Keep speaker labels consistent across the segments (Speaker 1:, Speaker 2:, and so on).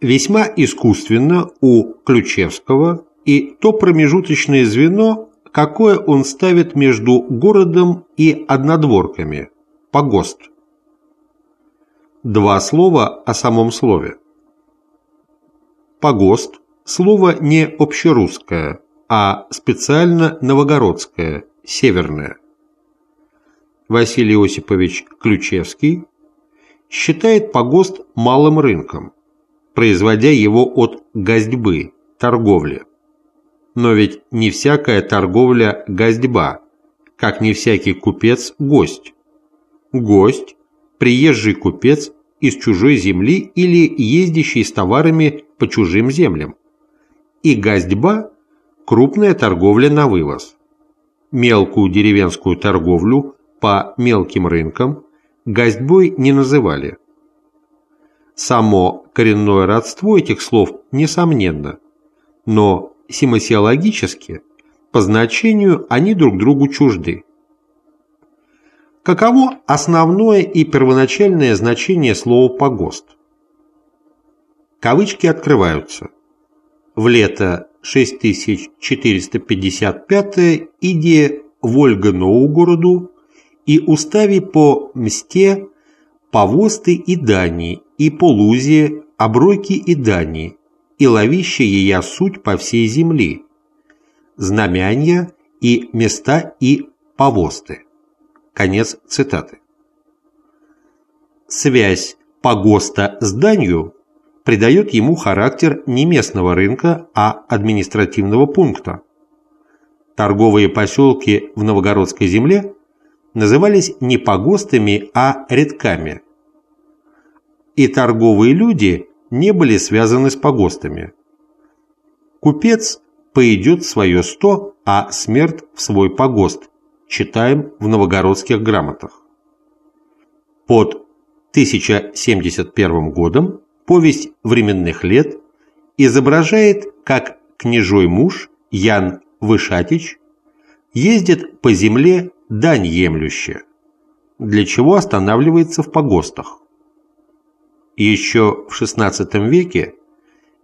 Speaker 1: весьма искусственно у Ключевского и то промежуточное звено, какое он ставит между городом и однодворками – погост. Два слова о самом слове. Погост – слово не общерусское, а специально новогородское, северное. Василий Осипович Ключевский считает погост малым рынком, производя его от газдьбы, торговли. Но ведь не всякая торговля – газдьба, как не всякий купец – гость. Гость – приезжий купец из чужой земли или ездящий с товарами по чужим землям. И газдьба – крупная торговля на вывоз. Мелкую деревенскую торговлю по мелким рынкам газдьбой не называли. Само коренное родство этих слов несомненно, но семасиологически по значению они друг другу чужды. Каково основное и первоначальное значение слова «погост»? Кавычки открываются. В лето 6455 иде Вольга Новгороду и устави по Мсте, Повосты и Дании, и по Лузе, Обройки и Дании, и ловище ея суть по всей земли, знамяния и места и повосты. Конец цитаты. Связь погоста с данью придает ему характер не местного рынка, а административного пункта. Торговые поселки в Новгородской земле назывались не погостами, а редками. И торговые люди не были связаны с погостами. Купец поидет свое сто, а смерть в свой погост, читаем в новогородских грамотах. Под 1071 годом повесть временных лет изображает, как княжой муж Ян Вышатич ездит по земле дань емлющая, для чего останавливается в погостах. Еще в XVI веке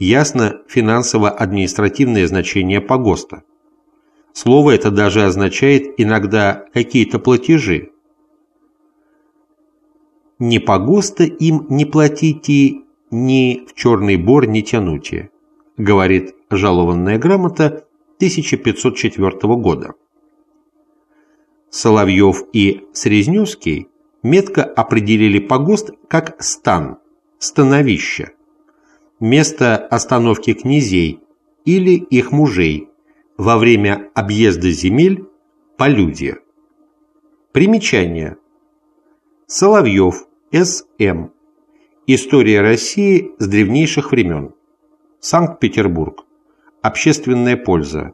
Speaker 1: ясно финансово-административное значение погоста. Слово это даже означает иногда какие-то платежи. «Не погоста им не платите, ни в черный бор не тянуте», говорит жалованная грамота 1504 года. Соловьев и Срезневский метко определили погост как стан, становище, место остановки князей или их мужей во время объезда земель по люди. Примечание. Соловьев, С.М. История России с древнейших времен. Санкт-Петербург. Общественная польза.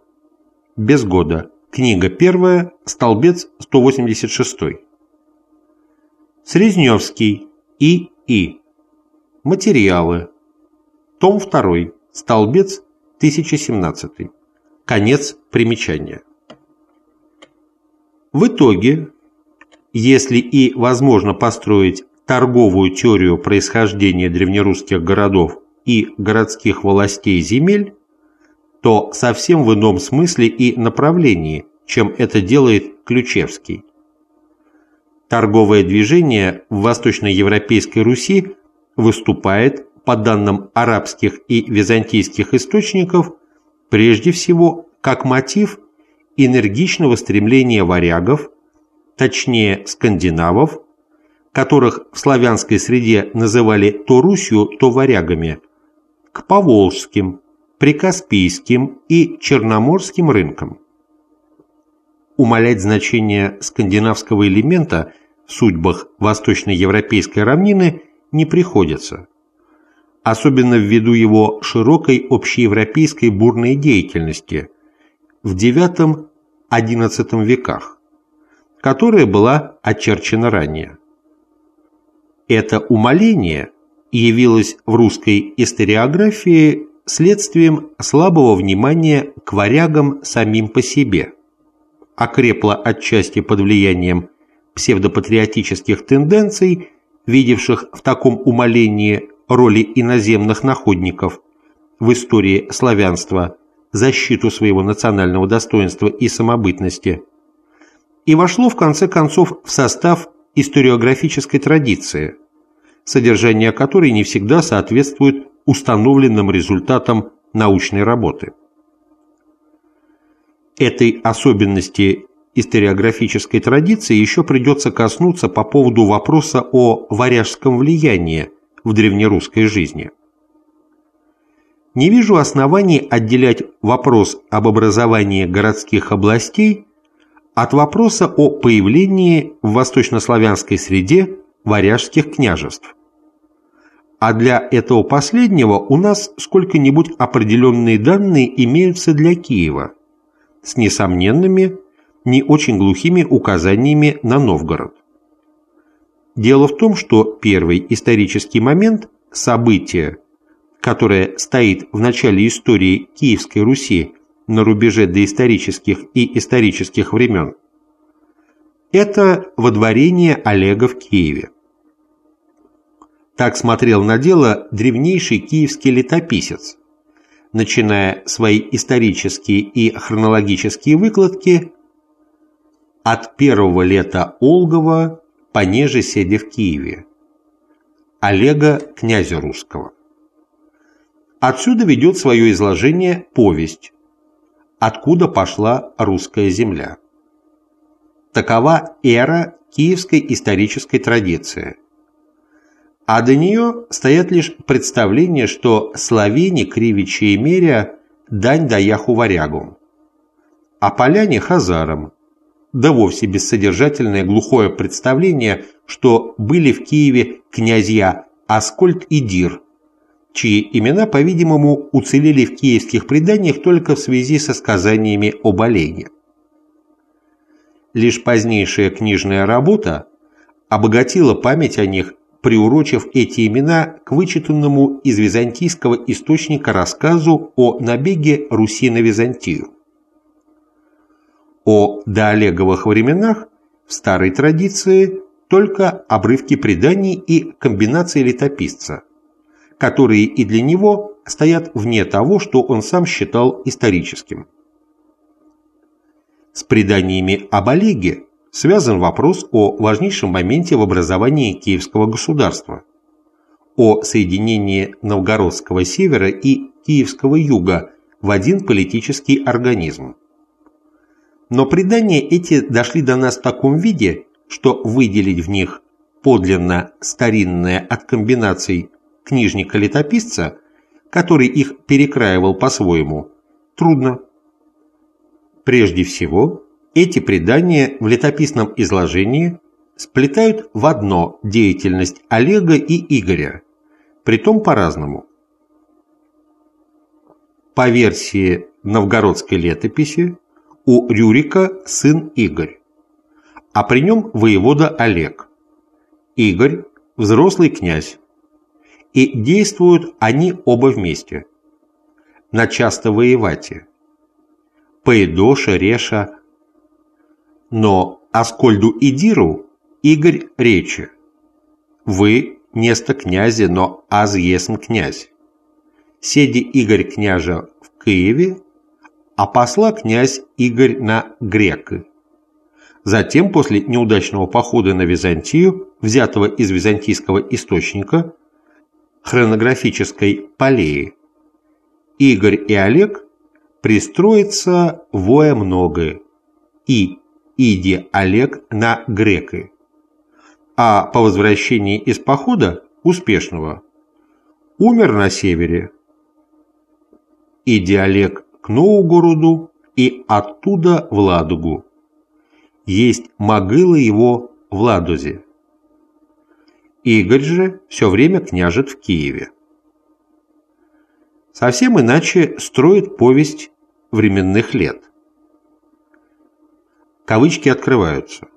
Speaker 1: Без года. Книга первая, столбец 186. Срезневский, И. Материалы. Том 2, столбец 1017. Конец примечания. В итоге, если и возможно построить торговую теорию происхождения древнерусских городов и городских властей земель, то совсем в ином смысле и направлении, чем это делает Ключевский. Торговое движение в восточноевропейской Руси выступает, по данным арабских и византийских источников, прежде всего как мотив энергичного стремления варягов, точнее скандинавов, которых в славянской среде называли то Русью, то варягами, к поволжским, прикаспийским и черноморским рынкам. Умалять значение скандинавского элемента в судьбах восточноевропейской равнины не приходится, особенно ввиду его широкой общеевропейской бурной деятельности в IX-XI веках, которая была очерчена ранее. Это умаление явилось в русской историографии следствием слабого внимания к варягам самим по себе, окрепло отчасти под влиянием псевдопатриотических тенденций, видевших в таком умолении роли иноземных находников в истории славянства, защиту своего национального достоинства и самобытности, и вошло в конце концов в состав историографической традиции, содержание которой не всегда соответствует установленным результатам научной работы. Этой особенности историографической традиции еще придется коснуться по поводу вопроса о варяжском влиянии в древнерусской жизни. Не вижу оснований отделять вопрос об образовании городских областей от вопроса о появлении в восточнославянской среде варяжских княжеств. А для этого последнего у нас сколько-нибудь определенные данные имеются для Киева – с несомненными, не очень глухими указаниями на Новгород. Дело в том, что первый исторический момент, событие, которое стоит в начале истории Киевской Руси на рубеже доисторических и исторических времен, это водворение Олега в Киеве. Так смотрел на дело древнейший киевский летописец, начиная свои исторические и хронологические выкладки от первого лета Олгова понеже седя в Киеве, Олега князя русского. Отсюда ведет свое изложение повесть «Откуда пошла русская земля». Такова эра киевской исторической традиции – а до нее стоят лишь представления, что славяне, кривичи и меря дань даяху варягу, а поляне хазарам, да вовсе бессодержательное глухое представление, что были в Киеве князья Аскольд и Дир, чьи имена, по-видимому, уцелели в киевских преданиях только в связи со сказаниями об Олеге. Лишь позднейшая книжная работа обогатила память о них приурочив эти имена к вычитанному из византийского источника рассказу о набеге Руси на Византию. О доолеговых временах в старой традиции только обрывки преданий и комбинации летописца, которые и для него стоят вне того, что он сам считал историческим. С преданиями об Олеге связан вопрос о важнейшем моменте в образовании Киевского государства, о соединении Новгородского севера и Киевского юга в один политический организм. Но предания эти дошли до нас в таком виде, что выделить в них подлинно старинное от комбинаций книжника-летописца, который их перекраивал по-своему, трудно. Прежде всего, эти предания в летописном изложении сплетают в одно деятельность Олега и Игоря, притом по-разному. По версии новгородской летописи у Рюрика сын Игорь, а при нем воевода Олег. Игорь – взрослый князь, и действуют они оба вместе. На часто воевате. Поедоша, Реша, но Аскольду и Диру Игорь речи. Вы место князя, но аз есм князь. Седи Игорь княжа в Киеве, а посла князь Игорь на Греки. Затем, после неудачного похода на Византию, взятого из византийского источника, хронографической полеи, Игорь и Олег пристроятся воя многое, и Иди Олег на Греки. А по возвращении из похода, успешного, умер на севере. Иди Олег к Новгороду и оттуда в Ладогу. Есть могила его в Ладозе. Игорь же все время княжит в Киеве. Совсем иначе строит повесть временных лет. Кавычки открываются.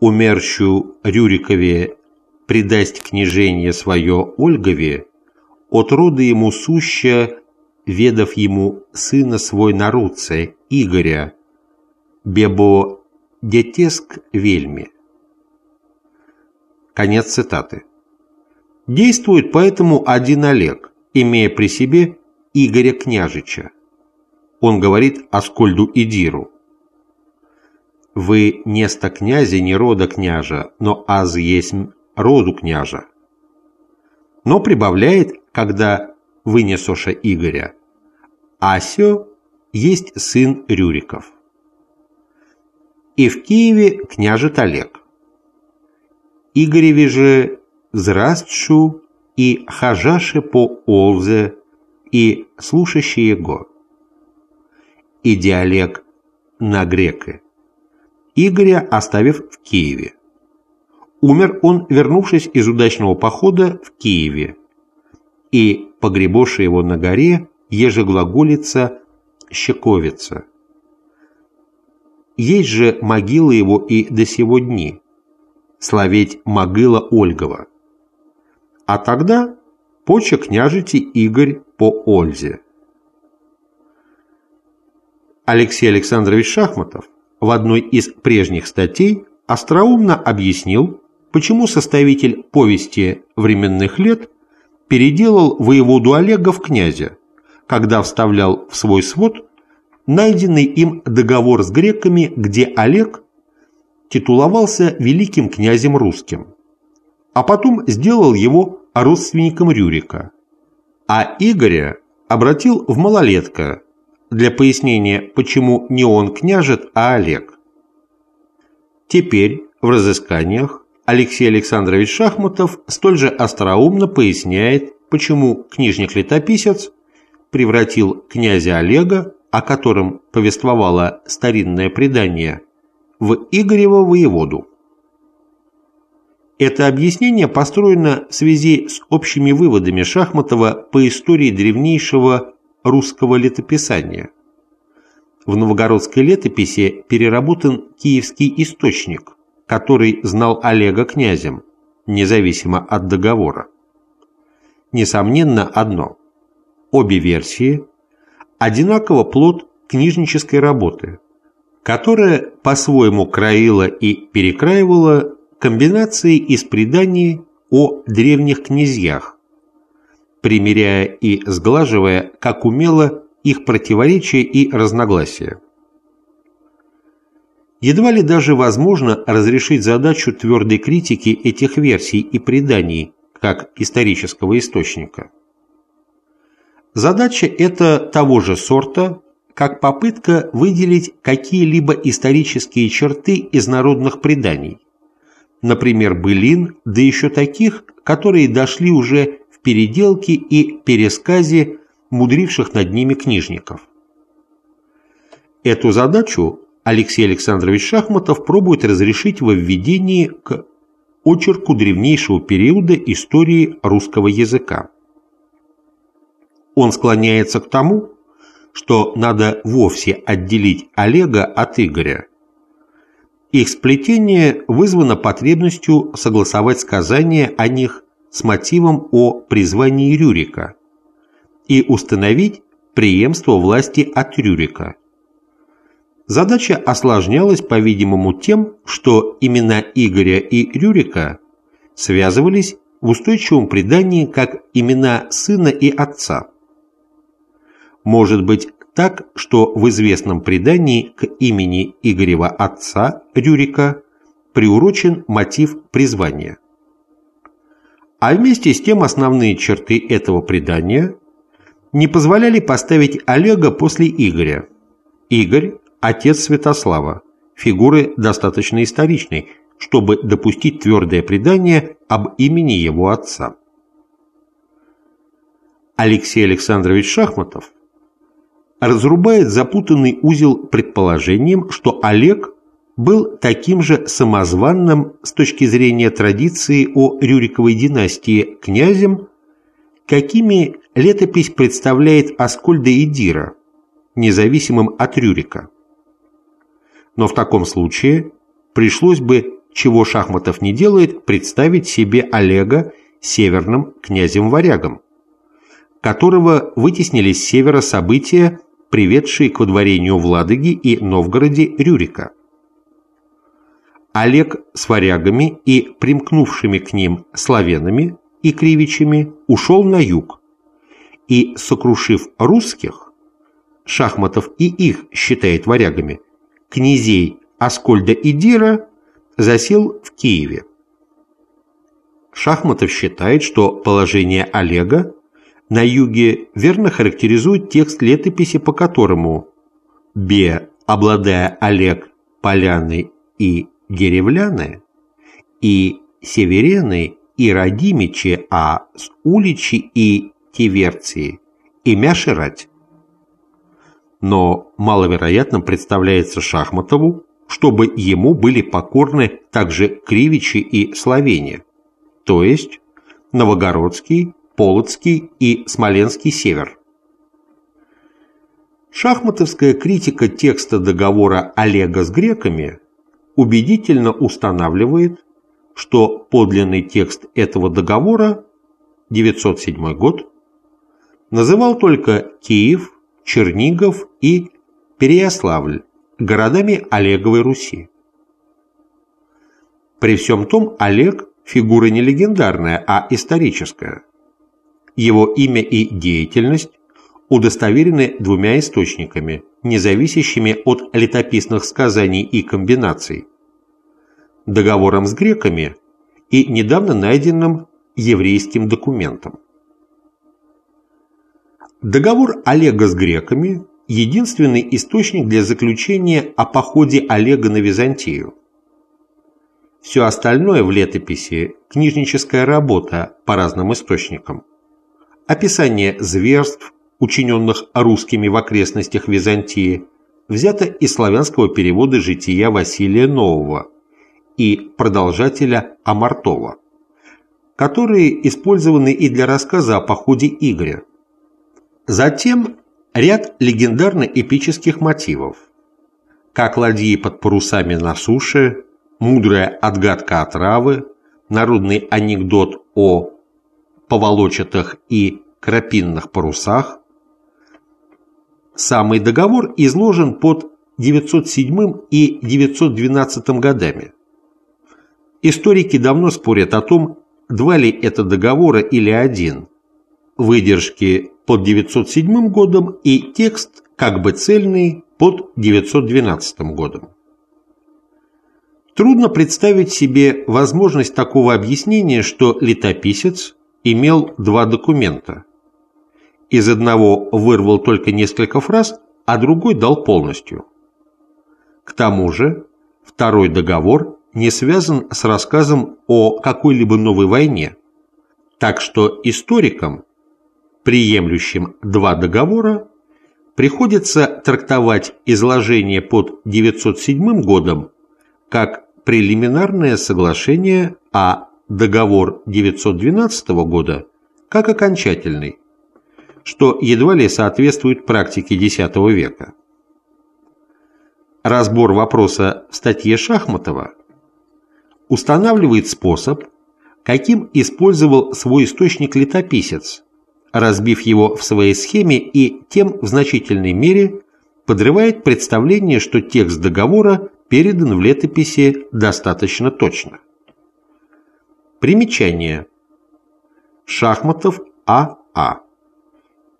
Speaker 1: «Умерщу Рюрикове предасть княжение свое Ольгове, от рода ему суща, ведав ему сына свой наруце, Игоря, бебо детеск вельми». Конец цитаты. Действует поэтому один Олег, имея при себе Игоря Княжича. Он говорит Аскольду и Диру. «Вы неста князя не рода княжа, но аз есть роду княжа». Но прибавляет, когда вынесоша Игоря, «Асё есть сын Рюриков». И в Киеве княжет Олег. Игореве же зрастшу и хажаше по Олзе и слушающие его и диалект на грека, Игоря оставив в Киеве. Умер он, вернувшись из удачного похода в Киеве, и погребоша его на горе ежеглаголица Щековица. Есть же могила его и до сего дни, славеть могила Ольгова. А тогда поча княжити Игорь по Ользе. Алексей Александрович Шахматов в одной из прежних статей остроумно объяснил, почему составитель повести временных лет переделал воеводу Олега в князя, когда вставлял в свой свод найденный им договор с греками, где Олег титуловался великим князем русским, а потом сделал его родственником Рюрика, а Игоря обратил в малолетка, для пояснения, почему не он княжет, а Олег. Теперь в разысканиях Алексей Александрович Шахматов столь же остроумно поясняет, почему книжник-летописец превратил князя Олега, о котором повествовало старинное предание, в Игорева воеводу. Это объяснение построено в связи с общими выводами Шахматова по истории древнейшего русского летописания. В новгородской летописи переработан киевский источник, который знал Олега князем, независимо от договора. Несомненно одно. Обе версии – одинаково плод книжнической работы, которая по-своему краила и перекраивала комбинации из преданий о древних князьях, примиряя и сглаживая, как умело, их противоречия и разногласия. Едва ли даже возможно разрешить задачу твердой критики этих версий и преданий, как исторического источника. Задача эта того же сорта, как попытка выделить какие-либо исторические черты из народных преданий, например, былин, да еще таких, которые дошли уже переделке и пересказе мудривших над ними книжников. Эту задачу Алексей Александрович Шахматов пробует разрешить во введении к очерку древнейшего периода истории русского языка. Он склоняется к тому, что надо вовсе отделить Олега от Игоря. Их сплетение вызвано потребностью согласовать сказания о них с мотивом о призвании Рюрика и установить преемство власти от Рюрика. Задача осложнялась, по-видимому, тем, что имена Игоря и Рюрика связывались в устойчивом предании как имена сына и отца. Может быть так, что в известном предании к имени Игорева отца Рюрика приурочен мотив призвания а вместе с тем основные черты этого предания не позволяли поставить Олега после Игоря. Игорь – отец Святослава, фигуры достаточно историчной, чтобы допустить твердое предание об имени его отца. Алексей Александрович Шахматов разрубает запутанный узел предположением, что Олег был таким же самозванным с точки зрения традиции о Рюриковой династии князем, какими летопись представляет Аскольда и Дира, независимым от Рюрика. Но в таком случае пришлось бы, чего Шахматов не делает, представить себе Олега северным князем-варягом, которого вытеснили с севера события, приведшие к водворению в Ладоге и Новгороде Рюрика. Олег с варягами и примкнувшими к ним славянами и Кривичами ушел на юг и, сокрушив русских, Шахматов и их считает варягами, князей Аскольда и Дира засел в Киеве. Шахматов считает, что положение Олега на юге верно характеризует текст летописи, по которому Бе, обладая Олег, Поляны и Деревляны, и Северены, и Радимичи, а с Уличи и Тиверции, имя Ширать. Но маловероятным представляется Шахматову, чтобы ему были покорны также Кривичи и Словения, то есть Новогородский, Полоцкий и Смоленский север. Шахматовская критика текста договора Олега с греками убедительно устанавливает, что подлинный текст этого договора 907 год называл только Киев, Чернигов и Переяславль городами Олеговой Руси. При всем том Олег – фигура не легендарная, а историческая. Его имя и деятельность удостоверены двумя источниками, независящими от летописных сказаний и комбинаций. Договором с греками и недавно найденным еврейским документом. Договор Олега с греками – единственный источник для заключения о походе Олега на Византию. Все остальное в летописи – книжническая работа по разным источникам. Описание зверств, учиненных русскими в окрестностях Византии, взято из славянского перевода жития Василия Нового и продолжателя Амартова, которые использованы и для рассказа о походе Игоря. Затем ряд легендарно-эпических мотивов, как ладьи под парусами на суше, мудрая отгадка отравы, народный анекдот о поволочатых и крапинных парусах, Самый договор изложен под 907 и 912 годами. Историки давно спорят о том, два ли это договора или один. Выдержки под 907 годом и текст как бы цельный под 912 годом. Трудно представить себе возможность такого объяснения, что летописец имел два документа – из одного вырвал только несколько фраз, а другой дал полностью. К тому же, второй договор не связан с рассказом о какой-либо новой войне, так что историкам, приемлющим два договора, приходится трактовать изложение под 907 годом как прелиминарное соглашение, а договор 912 года как окончательный, что едва ли соответствует практике X века. Разбор вопроса в статье Шахматова устанавливает способ, каким использовал свой источник летописец, разбив его в своей схеме и тем в значительной мере подрывает представление, что текст договора передан в летописи достаточно точно. Примечание. Шахматов А.А. А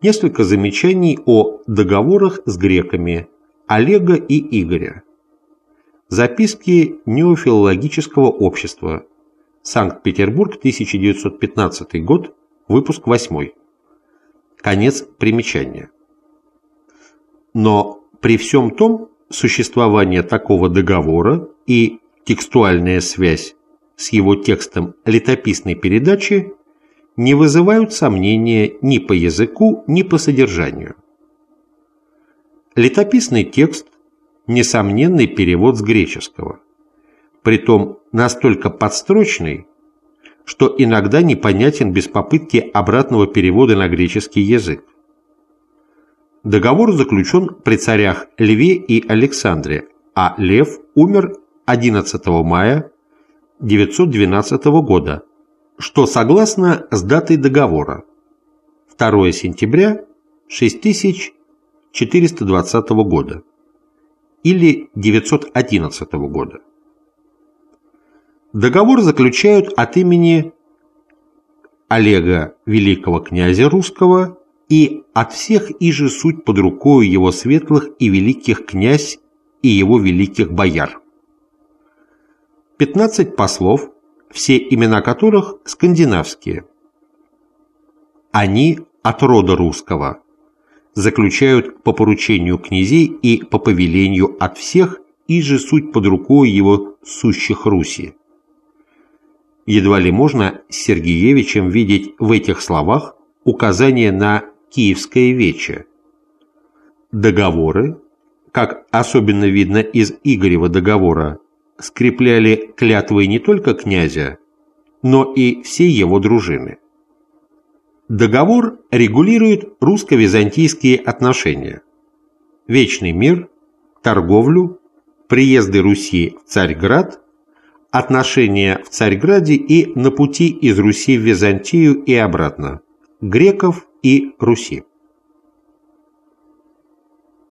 Speaker 1: несколько замечаний о договорах с греками Олега и Игоря. Записки Неофилологического общества. Санкт-Петербург, 1915 год, выпуск 8. Конец примечания. Но при всем том, существование такого договора и текстуальная связь с его текстом летописной передачи не вызывают сомнения ни по языку, ни по содержанию. Летописный текст – несомненный перевод с греческого, притом настолько подстрочный, что иногда непонятен без попытки обратного перевода на греческий язык. Договор заключен при царях Льве и Александре, а Лев умер 11 мая 912 года что согласно с датой договора 2 сентября 6420 года или 911 года. Договор заключают от имени Олега Великого князя русского и от всех иже суть под рукою его светлых и великих князь и его великих бояр. 15 послов, все имена которых скандинавские. Они от рода русского, заключают по поручению князей и по повелению от всех, и суть под рукой его сущих Руси. Едва ли можно Сергеевичем видеть в этих словах указание на Киевское вече. Договоры, как особенно видно из Игорева договора, скрепляли клятвой не только князя, но и все его дружины. Договор регулирует русско-византийские отношения, вечный мир, торговлю, приезды Руси в Царьград, отношения в Царьграде и на пути из Руси в Византию и обратно, греков и Руси.